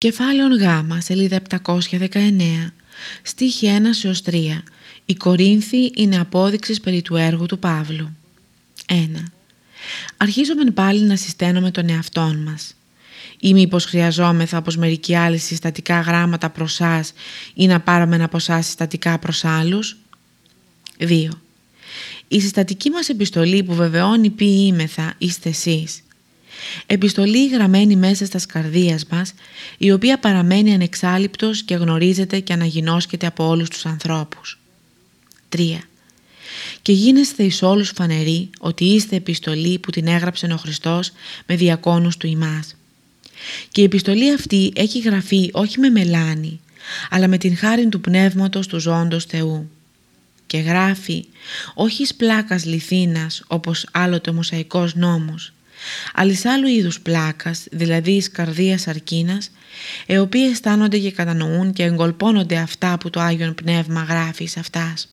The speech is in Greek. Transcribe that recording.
Κεφάλαιο Γ, σελίδα 719, στίχη 1 έως 3. Η Κορίνθη είναι απόδειξη περί του έργου του Παύλου. 1. Αρχίζουμε πάλι να συσταίνουμε τον εαυτόν μας. Ή μήπως χρειαζόμεθα όπως μερικοί άλλοι συστατικά γράμματα προς σας ή να πάρουμε από εσάς συστατικά προς άλλους; 2. Η συστατική μας επιστολή που βεβαιώνει ποιοι είμεθα είστε εσείς Επιστολή γραμμένη μέσα στα σκαρδίας μας, η οποία παραμένει ανεξάλληπτος και γνωρίζεται και αναγινώσκεται από όλους τους ανθρώπους. 3. Και γίνεστε εις όλους φανεροί ότι είστε επιστολή που την έγραψε ο Χριστός με διακόνους του ημάς. Και η επιστολή αυτή έχει γραφεί όχι με μελάνη, αλλά με την χάρη του πνεύματος του ζώντος Θεού. Και γράφει όχι εις πλάκας λιθίνας όπως άλλοτε ο Μωσαϊκός νόμος, Αλλης άλλου είδους πλάκας, δηλαδή εις καρδίας αρκίνας, οι οποίοι αισθάνονται και κατανοούν και εγκολπώνονται αυτά που το Άγιον Πνεύμα γράφει σε αυτάς.